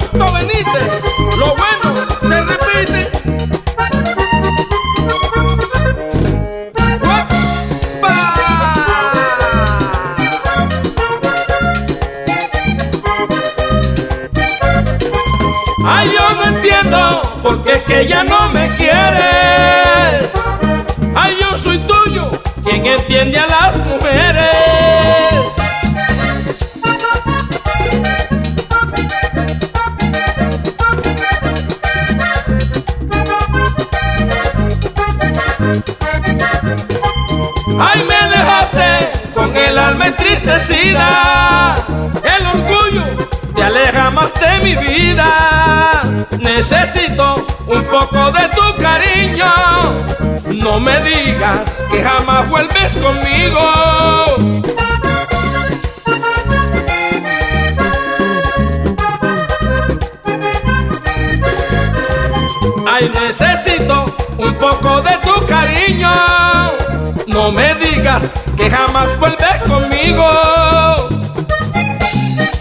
Justo Benítez, lo bueno se repite. Ay, yo no entiendo por qué es que ya no me quieres. Ay, yo soy tuyo, quien entiende a las mujeres. Ay, me dejaste con el alma entristecida. El orgullo te aleja más de mi vida. Necesito un poco de tu cariño. No me digas que jamás vuelves conmigo. Ay, necesito un poco de tu cariño. No me que jamás vuelves conmigo.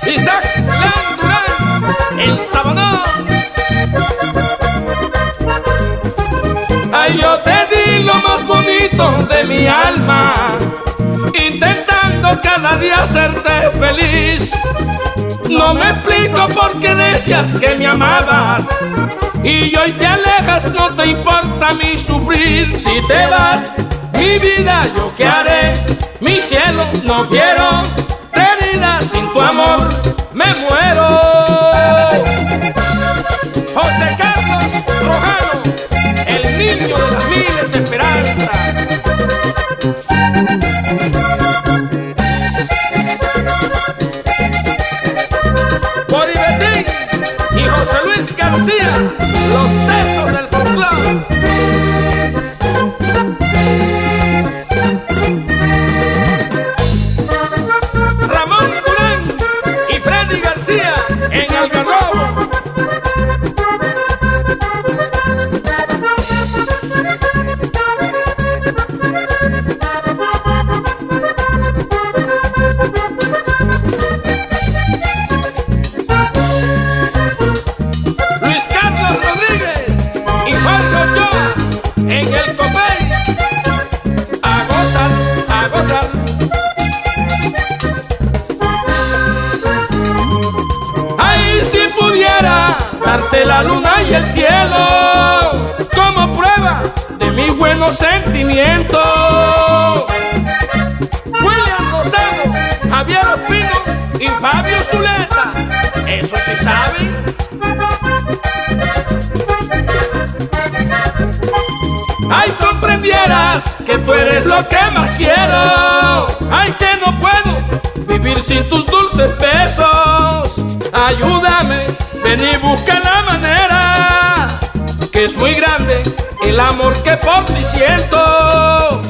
Isaac Landurán, el sabanón. Ay, yo te di lo más bonito de mi alma, intentando cada día hacerte feliz. No me explico por qué decías que me amabas y hoy te alejas, no te importa mi sufrir. Si te vas, mi vida, ¿yo qué haré? Mi cielo, no quiero herida sin tu amor, me muero. José Carlos Rojano, el niño de las miles esperanzas. Por y José Luis García, los tesos del darte la luna y el cielo como prueba de mis buenos sentimientos. William Rosado, Javier Ospino y Fabio Zuleta, eso sí saben. Ay, comprendieras que tú eres lo que más quiero. Ay, que no puedo vivir sin tus dulces besos. Ayúdame, ven y busca la manera. Que es muy grande el amor que por ti siento.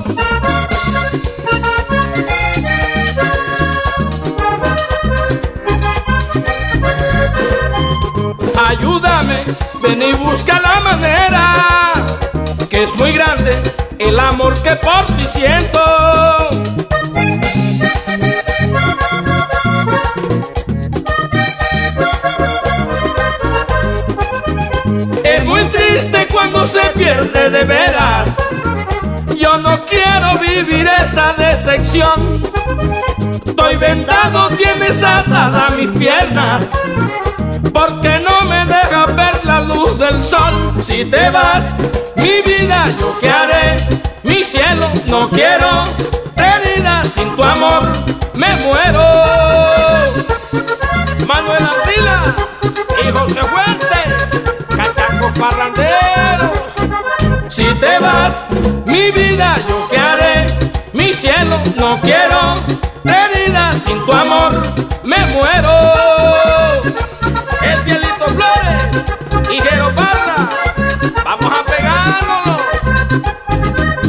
Ayúdame, ven y busca la manera que es muy grande el amor que por ti siento. Cuando se pierde de veras. Yo no quiero vivir esa decepción. Estoy vendado, tienes atada mis piernas. Porque no me dejas ver la luz del sol. Si te vas, mi vida, ¿yo qué haré? Mi cielo, no quiero herida sin tu amor, me muero. Vida, ¿yo qué haré? Mi cielo, no quiero herida sin tu amor, me muero. El Pielito Flores y Parra, vamos a pegárnoslos.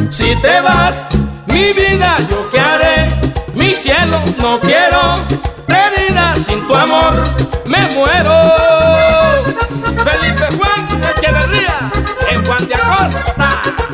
Si te vas, mi vida, ¿yo qué haré? Mi cielo, no quiero herida sin tu amor, me muero. Felipe Juan Echeverría, en Juan de Acosta.